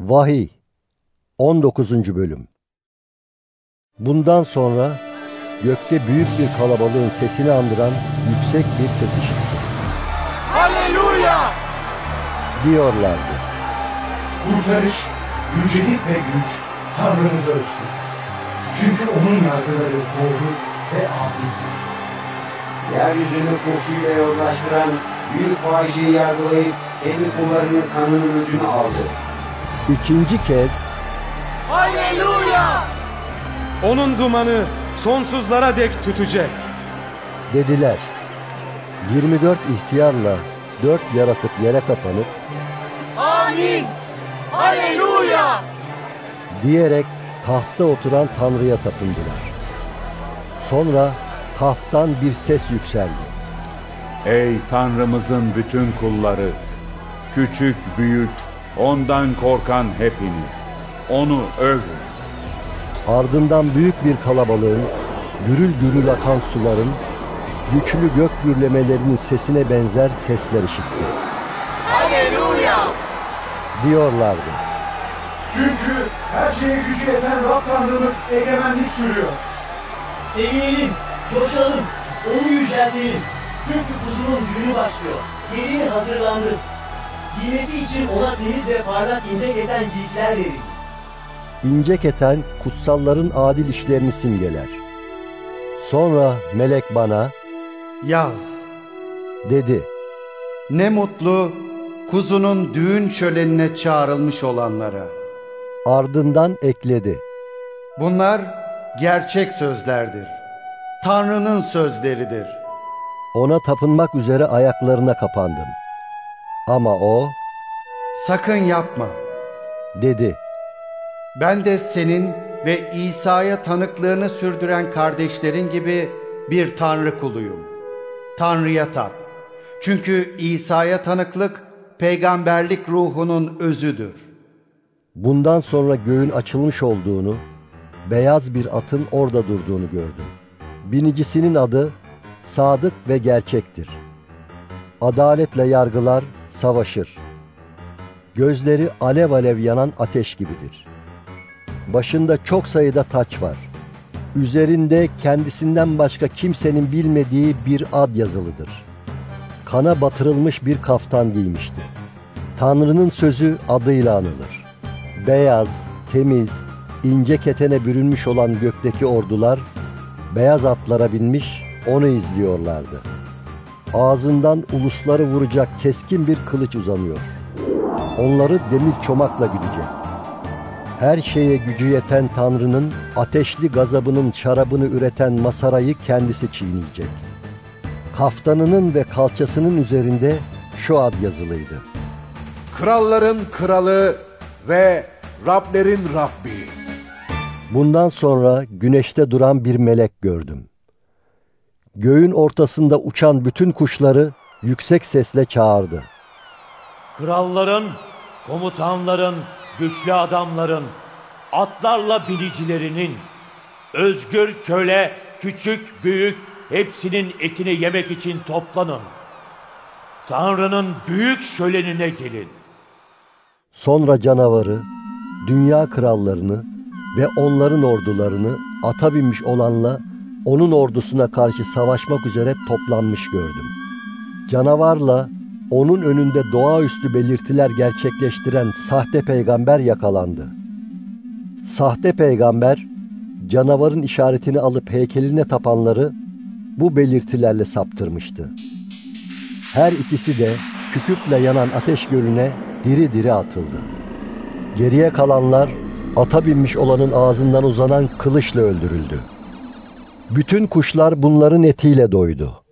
Vahiy 19. Bölüm Bundan sonra gökte büyük bir kalabalığın sesini andıran yüksek bir ses işitti. Haleluya! Diyorlardı. Kurtarış, yücelik ve güç Tanrımıza üstün. Çünkü onun yargıları doğru ve adil. Yeryüzünü fuhşuyla yozlaştıran büyük fahişeyi yargılayıp kendi kullarının kanının öcünü aldı. İkinci kez Haleluya! Onun dumanı sonsuzlara dek tütecek. dediler. 24 ihtiyarla dört yaratık yere kapanıp Amin! Haleluya! diyerek tahtta oturan Tanrı'ya tapındılar. Sonra tahttan bir ses yükseldi. Ey Tanrımızın bütün kulları, küçük büyük, ondan korkan hepiniz, onu övün. Ardından büyük bir kalabalığın, gürül gürül akan suların, güçlü gök gürlemelerinin sesine benzer sesler işitti. Haleluya! Diyorlardı. Çünkü her şeye gücü yeten Rab Tanrımız egemenlik sürüyor. Sevinelim, coşalım, onu yüceltelim. Çünkü kuzunun düğünü başlıyor. Gelini hazırlandı. Giymesi için ona temiz ve parlak ince keten giysiler verildi. İnce keten kutsalların adil işlerini simgeler. Sonra melek bana Yaz. dedi. Ne mutlu kuzunun düğün şölenine çağrılmış olanlara. Ardından ekledi. Bunlar gerçek sözlerdir. Tanrı'nın sözleridir. Ona tapınmak üzere ayaklarına kapandım. Ama o Sakın yapma. dedi. Ben de senin ve İsa'ya tanıklığını sürdüren kardeşlerin gibi bir Tanrı kuluyum. Tanrı'ya tap. Çünkü İsa'ya tanıklık peygamberlik ruhunun özüdür. Bundan sonra göğün açılmış olduğunu, beyaz bir atın orada durduğunu gördüm. Binicisinin adı Sadık ve Gerçektir. Adaletle yargılar, savaşır. Gözleri alev alev yanan ateş gibidir. Başında çok sayıda taç var. Üzerinde kendisinden başka kimsenin bilmediği bir ad yazılıdır. Kana batırılmış bir kaftan giymişti. Tanrı'nın sözü adıyla anılır. Beyaz, temiz, ince ketene bürünmüş olan gökteki ordular, beyaz atlara binmiş onu izliyorlardı. Ağzından ulusları vuracak keskin bir kılıç uzanıyor. Onları demir çomakla güdecek. Her şeye gücü yeten Tanrı'nın ateşli gazabının şarabını üreten masarayı kendisi çiğneyecek. Kaftanının ve kalçasının üzerinde şu ad yazılıydı. Kralların kralı ve Rablerin Rabbi. Bundan sonra güneşte duran bir melek gördüm. Göğün ortasında uçan bütün kuşları yüksek sesle çağırdı. Kralların, komutanların, güçlü adamların, atlarla binicilerinin, özgür köle, küçük, büyük hepsinin etini yemek için toplanın. Tanrı'nın büyük şölenine gelin. Sonra canavarı, dünya krallarını ve onların ordularını ata binmiş olanla onun ordusuna karşı savaşmak üzere toplanmış gördüm. Canavarla onun önünde doğaüstü belirtiler gerçekleştiren sahte peygamber yakalandı. Sahte peygamber canavarın işaretini alıp heykeline tapanları bu belirtilerle saptırmıştı. Her ikisi de kükürtle yanan ateş gölüne diri diri atıldı. Geriye kalanlar ata binmiş olanın ağzından uzanan kılıçla öldürüldü. Bütün kuşlar bunların etiyle doydu.